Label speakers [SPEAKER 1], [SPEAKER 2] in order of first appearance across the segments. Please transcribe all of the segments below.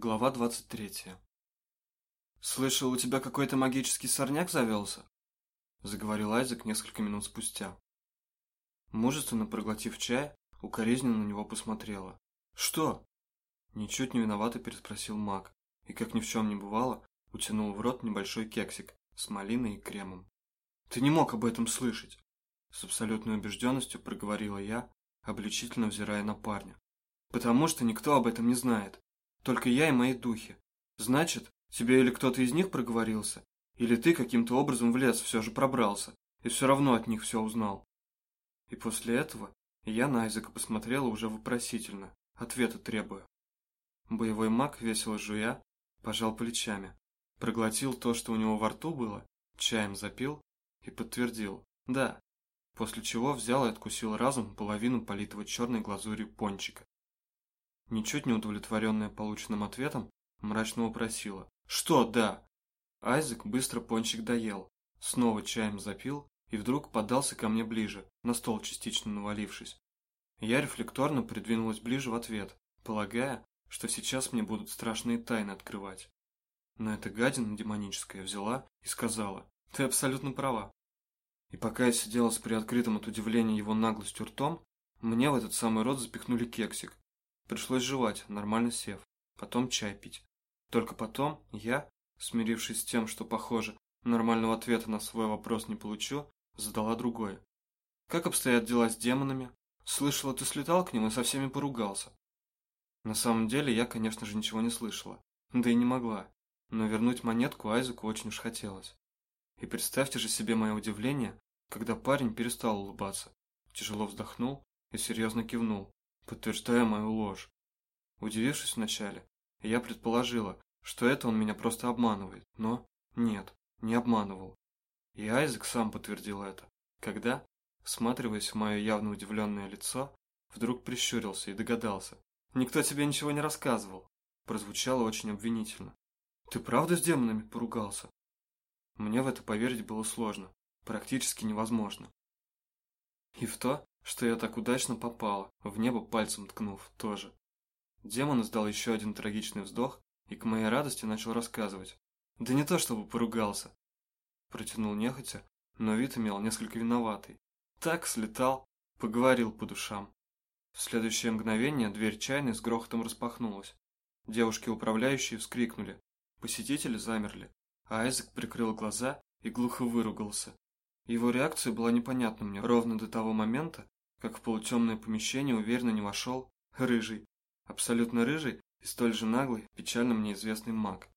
[SPEAKER 1] Глава 23 «Слышал, у тебя какой-то магический сорняк завелся?» Заговорил Айзек несколько минут спустя. Мужественно проглотив чай, укоризненно на него посмотрела. «Что?» Ничуть не виновато переспросил маг, и, как ни в чем не бывало, утянул в рот небольшой кексик с малиной и кремом. «Ты не мог об этом слышать!» С абсолютной убежденностью проговорила я, обличительно взирая на парня. «Потому что никто об этом не знает. Только я и мои духи. Значит, тебе или кто-то из них проговорился, или ты каким-то образом в лес все же пробрался, и все равно от них все узнал. И после этого я на Айзека посмотрела уже вопросительно, ответа требуя. Боевой маг, весело жуя, пожал плечами, проглотил то, что у него во рту было, чаем запил и подтвердил «да», после чего взял и откусил разом половину политого черной глазурью пончика. Ничуть не удовлетворенная полученным ответом, мрачно упросила. «Что, да?» Айзек быстро пончик доел, снова чаем запил и вдруг подался ко мне ближе, на стол частично навалившись. Я рефлекторно придвинулась ближе в ответ, полагая, что сейчас мне будут страшные тайны открывать. Но эта гадина демоническая взяла и сказала, «Ты абсолютно права». И пока я сидела с приоткрытым от удивления его наглостью ртом, мне в этот самый рот запихнули кексик, Пришлось жевать, нормально сев, потом чай пить. Только потом я, смирившись с тем, что, похоже, нормального ответа на свой вопрос не получу, задала другое. «Как обстоят дела с демонами? Слышала, ты слетал к ним и со всеми поругался». На самом деле я, конечно же, ничего не слышала, да и не могла, но вернуть монетку Айзеку очень уж хотелось. И представьте же себе мое удивление, когда парень перестал улыбаться, тяжело вздохнул и серьезно кивнул, подтверждая мою ложь. Удивившись вначале, я предположила, что это он меня просто обманывает, но нет, не обманывал. И Айзек сам подтвердил это, когда, всматриваясь в мое явно удивленное лицо, вдруг прищурился и догадался. «Никто тебе ничего не рассказывал», прозвучало очень обвинительно. «Ты правда с демонами поругался?» Мне в это поверить было сложно, практически невозможно. И в то, что я так удачно попала, в небо пальцем ткнув, тоже. Демон издал еще один трагичный вздох и к моей радости начал рассказывать. Да не то чтобы поругался. Протянул нехотя, но вид имел несколько виноватый. Так слетал, поговорил по душам. В следующее мгновение дверь чайной с грохотом распахнулась. Девушки-управляющие вскрикнули. Посетители замерли, а Айзек прикрыл глаза и глухо выругался. Его реакция была непонятна мне ровно до того момента, как в полутемное помещение уверенно не вошел рыжий, абсолютно рыжий и столь же наглый, печально мне известный маг.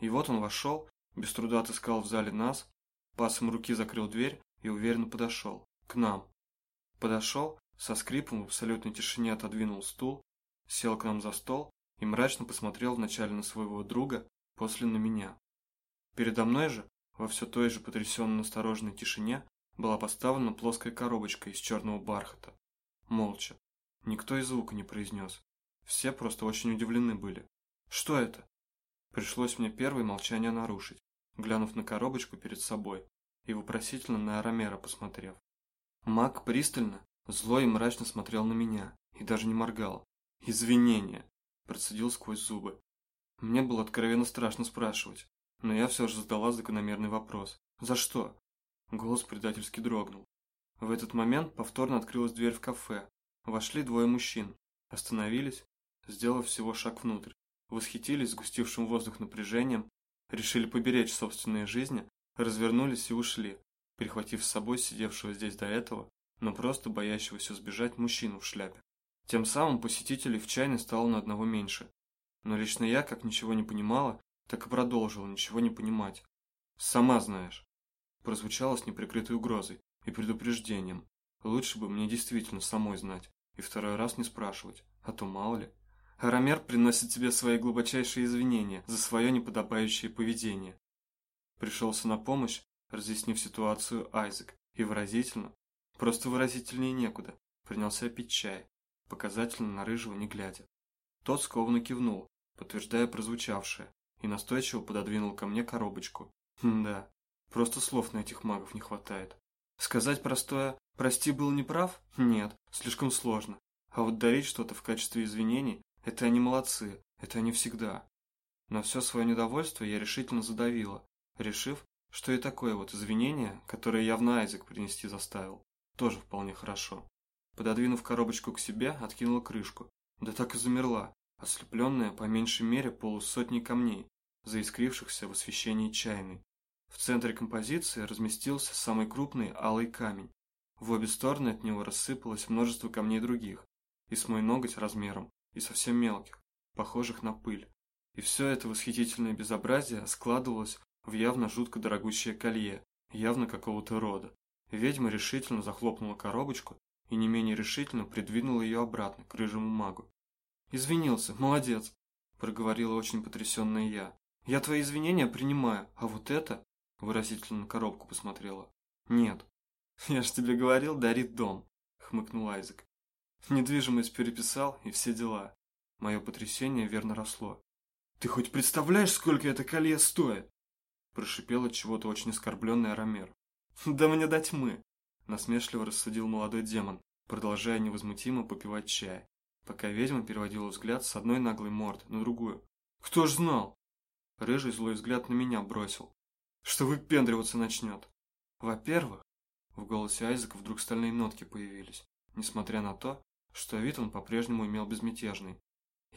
[SPEAKER 1] И вот он вошел, без труда отыскал в зале нас, пасом руки закрыл дверь и уверенно подошел, к нам. Подошел, со скрипом в абсолютной тишине отодвинул стул, сел к нам за стол и мрачно посмотрел вначале на своего друга, после на меня. Передо мной же, во все той же потрясенно-осторожной тишине была поставлена плоская коробочка из черного бархата. Молча. Никто и звука не произнес. Все просто очень удивлены были. Что это? Пришлось мне первое молчание нарушить, глянув на коробочку перед собой и вопросительно на Арамера посмотрев. Маг пристально, зло и мрачно смотрел на меня и даже не моргал. «Извинения!» – процедил сквозь зубы. Мне было откровенно страшно спрашивать, но я все же задала закономерный вопрос. «За что?» Голос предательски дрогнул. В этот момент повторно открылась дверь в кафе. Вошли двое мужчин. Остановились, сделав всего шаг внутрь. Восхитились сгустившим воздух напряжением, решили поберечь собственные жизни, развернулись и ушли, перехватив с собой сидевшего здесь до этого, но просто боящегося сбежать мужчину в шляпе. Тем самым посетителей в чайной стало на одного меньше. Но лично я, как ничего не понимала, так и продолжила ничего не понимать. «Сама знаешь». Прозвучало с неприкрытой угрозой и предупреждением. Лучше бы мне действительно самой знать и второй раз не спрашивать, а то мало ли. Арамер приносит тебе свои глубочайшие извинения за свое неподобающее поведение. Пришелся на помощь, разъяснив ситуацию Айзек, и выразительно, просто выразительнее некуда, принялся пить чай, показательно на рыжего не глядя. Тот скованно кивнул, подтверждая прозвучавшее, и настойчиво пододвинул ко мне коробочку. да, просто слов на этих магов не хватает. Сказать простое «прости, был неправ» – нет, слишком сложно. А вот дарить что-то в качестве извинений – это они молодцы, это они всегда. Но все свое недовольство я решительно задавила, решив, что и такое вот извинение, которое явно Айзек принести заставил, тоже вполне хорошо. Пододвинув коробочку к себе, откинула крышку. Да так и замерла, ослепленная по меньшей мере полусотни камней, заискрившихся в освещении чайной. В центре композиции разместился самый крупный алый камень. В обе стороны от него рассыпалось множество камней других, и с мой ноготь размером, и совсем мелких, похожих на пыль. И все это восхитительное безобразие складывалось в явно жутко дорогущее колье, явно какого-то рода. Ведьма решительно захлопнула коробочку и не менее решительно придвинула ее обратно к рыжему магу. «Извинился, молодец!» – проговорила очень потрясенная я. «Я твои извинения принимаю, а вот это...» – выразительно на коробку посмотрела. «Нет». «Я ж тебе говорил, дарит дом», – хмыкнул Айзек. Недвижимость переписал и все дела. Мое потрясение верно росло. «Ты хоть представляешь, сколько это колье стоит?» Прошипел от чего-то очень оскорбленный Арамер. «Да мне дать мы!» Насмешливо рассудил молодой демон, продолжая невозмутимо попивать чай, пока ведьма переводила взгляд с одной наглой морды на другую. «Кто ж знал?» Рыжий злой взгляд на меня бросил. «Что выпендриваться начнет?» «Во-первых...» В голосе Айзека вдруг стальные нотки появились, несмотря на то, что вид он по-прежнему имел безмятежный.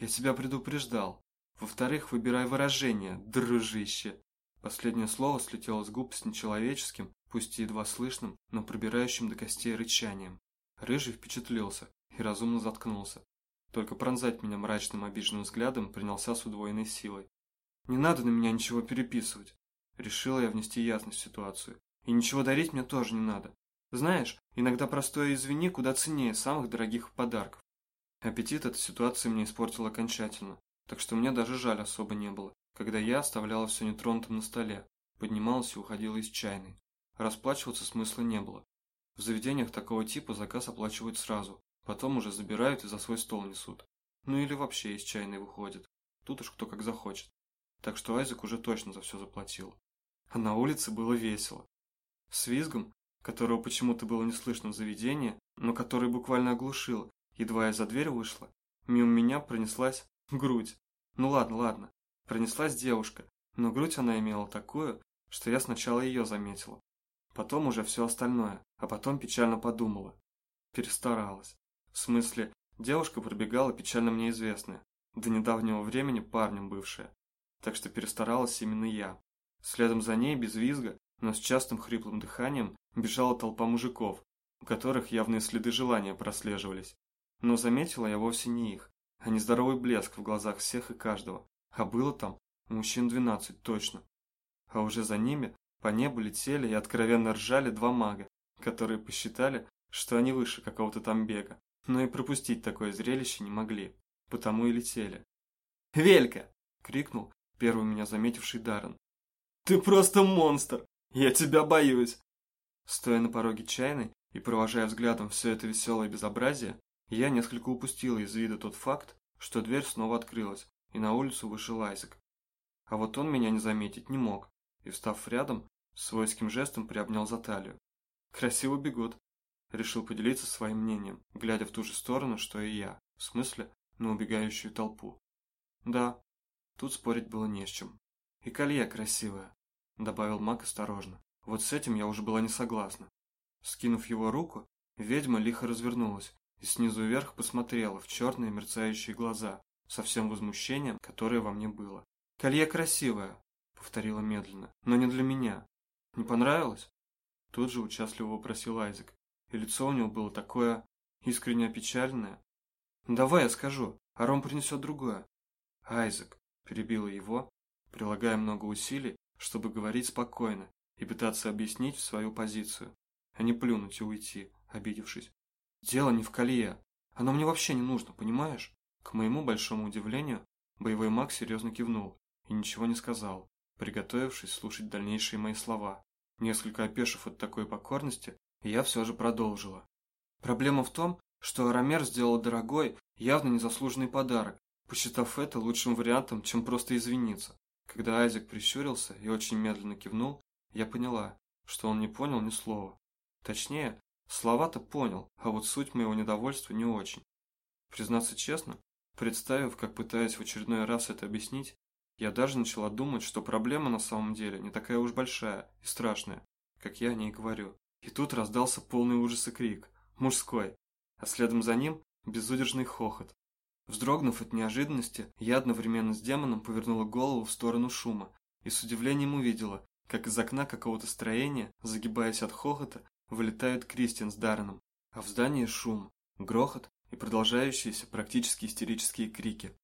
[SPEAKER 1] «Я тебя предупреждал. Во-вторых, выбирай выражение, дружище!» Последнее слово слетело с губ с нечеловеческим, пусть и едва слышным, но пробирающим до костей рычанием. Рыжий впечатлился и разумно заткнулся. Только пронзать меня мрачным обиженным взглядом принялся с удвоенной силой. «Не надо на меня ничего переписывать!» Решила я внести ясность в ситуацию. «И ничего дарить мне тоже не надо. Знаешь, иногда простое «извини» куда ценнее самых дорогих подарков. Аппетит эта ситуация мне испортила окончательно, так что мне даже жаль особо не было, когда я оставляла все нетронутым на столе, поднималась и уходила из чайной. Расплачиваться смысла не было. В заведениях такого типа заказ оплачивают сразу, потом уже забирают и за свой стол несут. Ну или вообще из чайной выходит. Тут уж кто как захочет. Так что Айзек уже точно за все заплатил. А на улице было весело. С визгом которого почему-то было не слышно в заведении, но который буквально оглушил, едва я за дверь вышла. Мимо меня пронеслась грудь. Ну ладно, ладно. Пронеслась девушка, но грудь она имела такую, что я сначала ее заметила. Потом уже все остальное, а потом печально подумала. Перестаралась. В смысле, девушка пробегала печально мне известная, до недавнего времени парнем бывшая. Так что перестаралась именно я. Следом за ней, без визга, но с частым хриплым дыханием, бежала толпа мужиков, у которых явные следы желания прослеживались. Но заметила я вовсе не их, а нездоровый блеск в глазах всех и каждого. А было там мужчин двенадцать точно. А уже за ними по небу летели и откровенно ржали два мага, которые посчитали, что они выше какого-то там бега, но и пропустить такое зрелище не могли, потому и летели. «Велька!» — крикнул первый меня заметивший Даррен. «Ты просто монстр! Я тебя боюсь!» Стоя на пороге чайной и провожая взглядом все это веселое безобразие, я несколько упустила из вида тот факт, что дверь снова открылась, и на улицу вышел Айзек. А вот он меня не заметить не мог, и, встав рядом, свойским жестом приобнял за талию. «Красиво бегут», — решил поделиться своим мнением, глядя в ту же сторону, что и я, в смысле, на убегающую толпу. «Да, тут спорить было не с чем. И колье красивое», — добавил маг осторожно. Вот с этим я уже была не согласна. Скинув его руку, ведьма лихо развернулась и снизу вверх посмотрела в черные мерцающие глаза, со всем возмущением, которое во мне было. «Колье красивое», — повторила медленно, — «но не для меня. Не понравилось?» Тут же участливо вопросил Айзек, и лицо у него было такое искренне опечаленное. «Давай я скажу, а Ром принесет другое». «Айзек», — перебила его, прилагая много усилий, чтобы говорить спокойно и пытаться объяснить свою позицию, а не плюнуть и уйти, обидевшись. Дело не в колье. Оно мне вообще не нужно, понимаешь? К моему большому удивлению, боевой маг серьезно кивнул и ничего не сказал, приготовившись слушать дальнейшие мои слова. Несколько опешив от такой покорности, я все же продолжила. Проблема в том, что Арамер сделал дорогой, явно незаслуженный подарок, посчитав это лучшим вариантом, чем просто извиниться. Когда Айзек прищурился и очень медленно кивнул, я поняла, что он не понял ни слова. Точнее, слова-то понял, а вот суть моего недовольства не очень. Признаться честно, представив, как пытаюсь в очередной раз это объяснить, Я даже начала думать, что проблема на самом деле не такая уж большая и страшная, как я о ней говорю. И тут раздался полный ужаса крик, мужской, а следом за ним безудержный хохот. Вздрогнув от неожиданности, я одновременно с демоном повернула голову в сторону шума и с удивлением увидела, как из окна какого-то строения, загибаясь от хохота, вылетают Кристиан с Дарреном, а в здании шум, грохот и продолжающиеся практически истерические крики.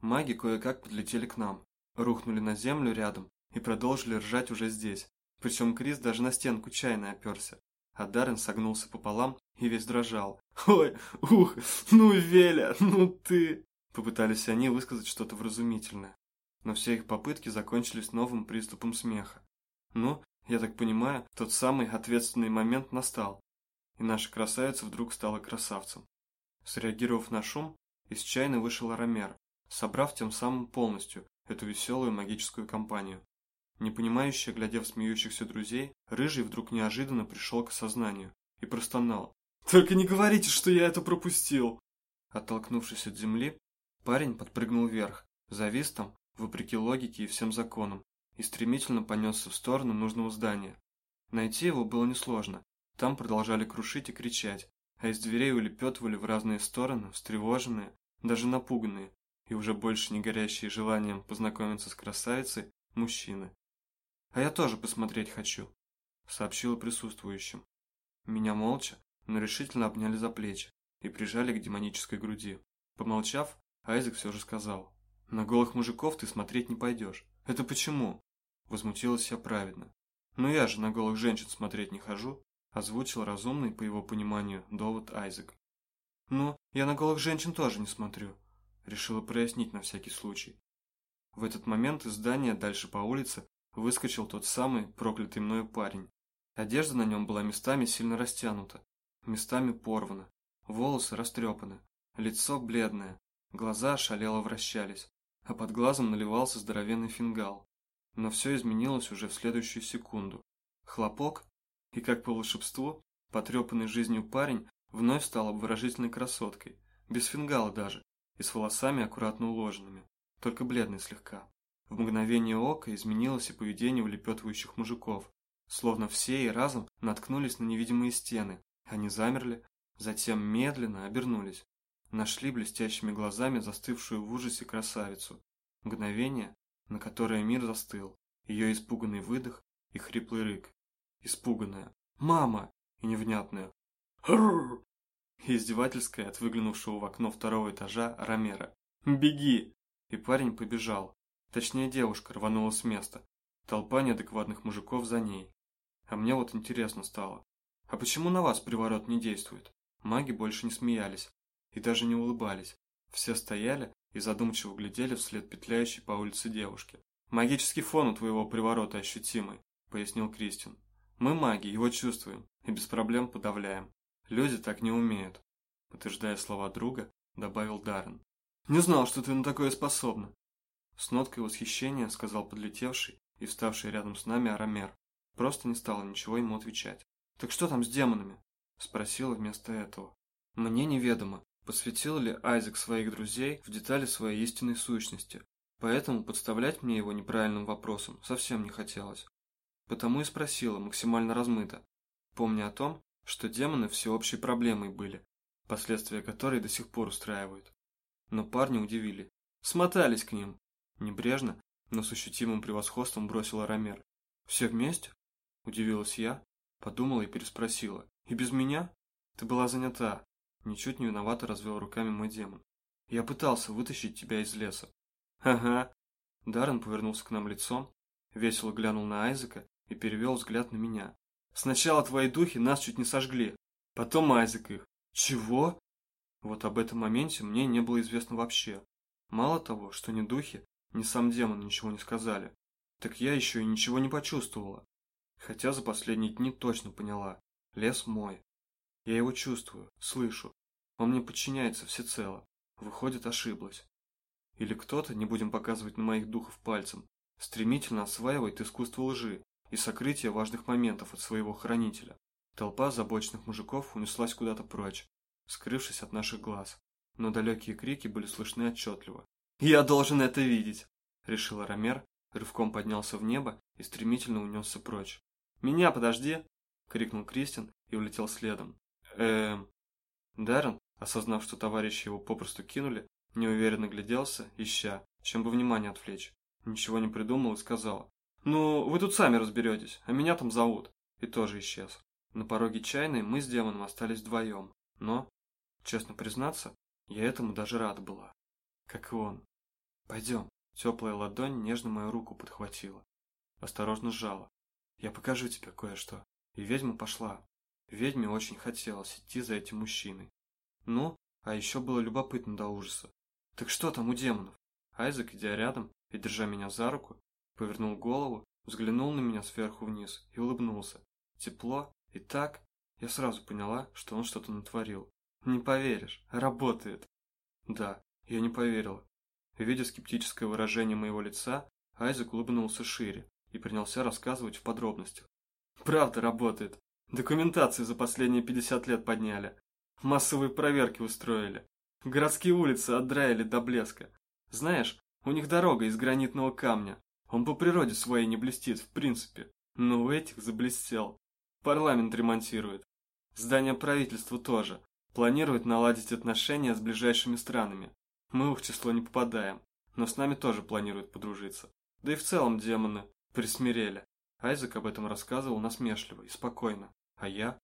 [SPEAKER 1] Маги кое-как подлетели к нам, рухнули на землю рядом и продолжили ржать уже здесь. Причем Крис даже на стенку чайно оперся, а Даррен согнулся пополам и весь дрожал. «Ой, ух, ну Веля, ну ты!» Попытались они высказать что-то вразумительное, но все их попытки закончились новым приступом смеха. Ну, я так понимаю, тот самый ответственный момент настал, и наша красавица вдруг стала красавцем. Среагировав на шум, из чайны вышел Арамер, собрав тем самым полностью эту веселую магическую компанию. Непонимающе глядя в смеющихся друзей, Рыжий вдруг неожиданно пришел к сознанию и простонал. «Только не говорите, что я это пропустил!» Оттолкнувшись от земли, парень подпрыгнул вверх, завис там, вопреки логике и всем законам, и стремительно понесся в сторону нужного здания. Найти его было несложно. Там продолжали крушить и кричать, а из дверей улепетывали в разные стороны, встревоженные, даже напуганные, и уже больше не горящие желанием познакомиться с красавицей, мужчины. «А я тоже посмотреть хочу», — сообщила присутствующим. Меня молча, но решительно обняли за плечи и прижали к демонической груди. Помолчав, Айзек все же сказал, «На голых мужиков ты смотреть не пойдешь. Это почему?» Возмутилась я праведно. «Но я же на голых женщин смотреть не хожу», озвучил разумный, по его пониманию, довод Айзек. «Ну, я на голых женщин тоже не смотрю», решила прояснить на всякий случай. В этот момент из здания дальше по улице выскочил тот самый проклятый мною парень. Одежда на нем была местами сильно растянута, местами порвана, волосы растрепаны, лицо бледное, глаза ошалело вращались, а под глазом наливался здоровенный фингал. Но все изменилось уже в следующую секунду. Хлопок, и как по волшебству, потрепанный жизнью парень вновь стал обворожительной красоткой, без фингала даже, и с волосами аккуратно уложенными, только бледный слегка. В мгновение ока изменилось и поведение улепетывающих мужиков, словно все и разом наткнулись на невидимые стены. Они замерли, затем медленно обернулись, нашли блестящими глазами застывшую в ужасе красавицу. Мгновение, на которое мир застыл, ее испуганный выдох и хриплый рык. Испуганная «Мама!» и невнятная «Рррр!» и издевательская от выглянувшего в окно второго этажа Ромера. «Беги!» И парень побежал. Точнее, девушка рванула с места. Толпа неадекватных мужиков за ней. А мне вот интересно стало. А почему на вас приворот не действует? Маги больше не смеялись. И даже не улыбались. Все стояли и задумчиво глядели вслед петляющей по улице девушки. «Магический фон у твоего приворота ощутимый», — пояснил Кристин. «Мы маги, его чувствуем и без проблем подавляем. Люди так не умеют», — подтверждая слова друга, добавил Даррен. «Не знал, что ты на такое способна». С ноткой восхищения сказал подлетевший и вставший рядом с нами Арамер. Просто не стала ничего ему отвечать. «Так что там с демонами?» – спросила вместо этого. «Мне неведомо, посвятил ли Айзек своих друзей в детали своей истинной сущности, поэтому подставлять мне его неправильным вопросом совсем не хотелось. Потому и спросила максимально размыто, помня о том, что демоны всеобщей проблемой были, последствия которой до сих пор устраивают. Но парни удивили. Смотались к ним. Небрежно, но с ощутимым превосходством бросила Ромер. «Все вместе?» – удивилась я, подумала и переспросила. «И без меня?» «Ты была занята», Ничуть не виновато развел руками мой демон. Я пытался вытащить тебя из леса. Ага. Даррен повернулся к нам лицом, весело глянул на Айзека и перевел взгляд на меня. Сначала твои духи нас чуть не сожгли, потом Айзек их. Чего? Вот об этом моменте мне не было известно вообще. Мало того, что ни духи, ни сам демон ничего не сказали, так я еще и ничего не почувствовала. Хотя за последние дни точно поняла, лес мой. Я его чувствую, слышу. Он мне подчиняется всецело. Выходит, ошиблась. Или кто-то, не будем показывать на моих духов пальцем, стремительно осваивает искусство лжи и сокрытие важных моментов от своего хранителя. Толпа забочных мужиков унеслась куда-то прочь, скрывшись от наших глаз. Но далекие крики были слышны отчетливо. «Я должен это видеть!» решила Ромер, рывком поднялся в небо и стремительно унесся прочь. «Меня подожди!» — крикнул Кристин и улетел следом. «Эм...» Даррен, осознав, что товарищи его попросту кинули, неуверенно гляделся, ища, чем бы внимание отвлечь. Ничего не придумал и сказал. «Ну, вы тут сами разберетесь, а меня там зовут». И тоже исчез. На пороге чайной мы с демоном остались вдвоем, но, честно признаться, я этому даже рада была. Как и он. «Пойдем». Теплая ладонь нежно мою руку подхватила. Осторожно сжала. «Я покажу тебе кое-что». И ведьма пошла. Ведьме очень хотелось идти за этим мужчиной. Ну, а еще было любопытно до ужаса. Так что там у демонов? Айзек, идя рядом и держа меня за руку, повернул голову, взглянул на меня сверху вниз и улыбнулся. Тепло и так я сразу поняла, что он что-то натворил. Не поверишь, работает. Да, я не поверила. Видя скептическое выражение моего лица, Айзек улыбнулся шире и принялся рассказывать в подробностях. Правда работает. Документации за последние 50 лет подняли. Массовые проверки устроили. Городские улицы отдраили до блеска. Знаешь, у них дорога из гранитного камня. Он по природе своей не блестит, в принципе. Но у этих заблестел. Парламент ремонтирует. Здание правительства тоже. Планирует наладить отношения с ближайшими странами. Мы в их число не попадаем, но с нами тоже планируют подружиться. Да и в целом демоны присмирели. Айзек об этом рассказывал насмешливо и спокойно. А я?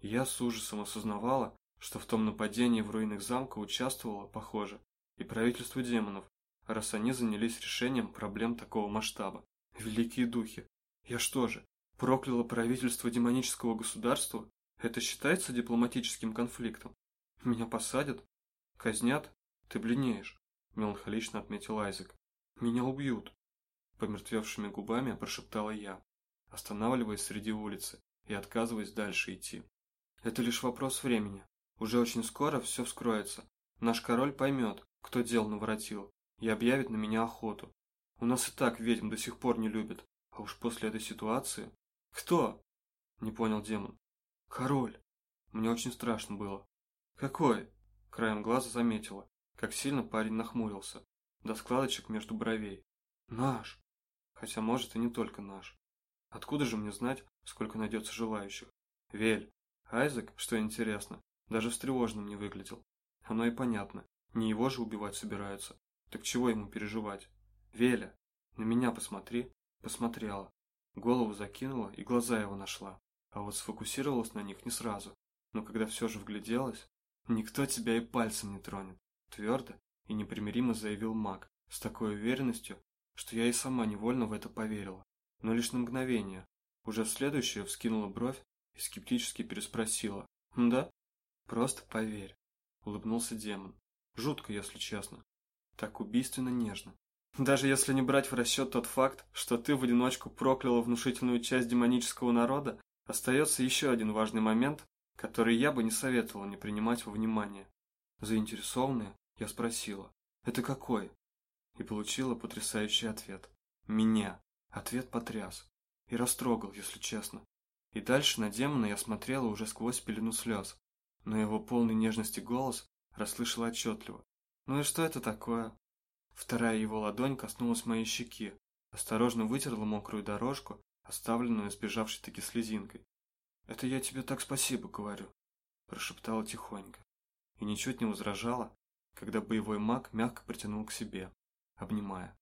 [SPEAKER 1] Я с ужасом осознавала, что в том нападении в руинах замка участвовало, похоже, и правительство демонов, раз они занялись решением проблем такого масштаба. Великие духи. Я что же, прокляла правительство демонического государства? Это считается дипломатическим конфликтом? Меня посадят? Казнят? Ты бледнеешь, меланхолично отметил Айзек. Меня убьют. Помертвевшими губами прошептала я, останавливаясь среди улицы и отказываясь дальше идти. Это лишь вопрос времени. Уже очень скоро все вскроется. Наш король поймет, кто дел наворотил, и объявит на меня охоту. У нас и так ведьм до сих пор не любят, а уж после этой ситуации... Кто? Не понял демон. Король. Мне очень страшно было. Какой? Краем глаза заметила, как сильно парень нахмурился, до складочек между бровей. Наш. Хотя, может, и не только наш. Откуда же мне знать, сколько найдется желающих? Вель. Айзек, что интересно, даже встревоженным не выглядел. Оно и понятно, не его же убивать собираются. Так чего ему переживать? Веля, на меня посмотри. Посмотрела. Голову закинула и глаза его нашла. А вот сфокусировалась на них не сразу. Но когда все же вгляделась, никто тебя и пальцем не тронет. Твердо и непримиримо заявил маг, с такой уверенностью, что я и сама невольно в это поверила. Но лишь на мгновение. Уже в следующее вскинула бровь и скептически переспросила. «Да?» «Просто поверь», — улыбнулся демон. «Жутко, если честно. Так убийственно нежно. Даже если не брать в расчет тот факт, что ты в одиночку прокляла внушительную часть демонического народа, остается еще один важный момент, который я бы не советовала не принимать во внимание. Заинтересованная, я спросила, «Это какой?» И получила потрясающий ответ. «Меня». Ответ потряс. И растрогал, если честно. И дальше на демона я смотрела уже сквозь пелену слез но его полный нежности голос расслышал отчетливо. «Ну и что это такое?» Вторая его ладонь коснулась моей щеки, осторожно вытерла мокрую дорожку, оставленную сбежавшей таки слезинкой. «Это я тебе так спасибо говорю», – прошептала тихонько. И ничуть не возражала, когда боевой маг мягко притянул к себе, обнимая.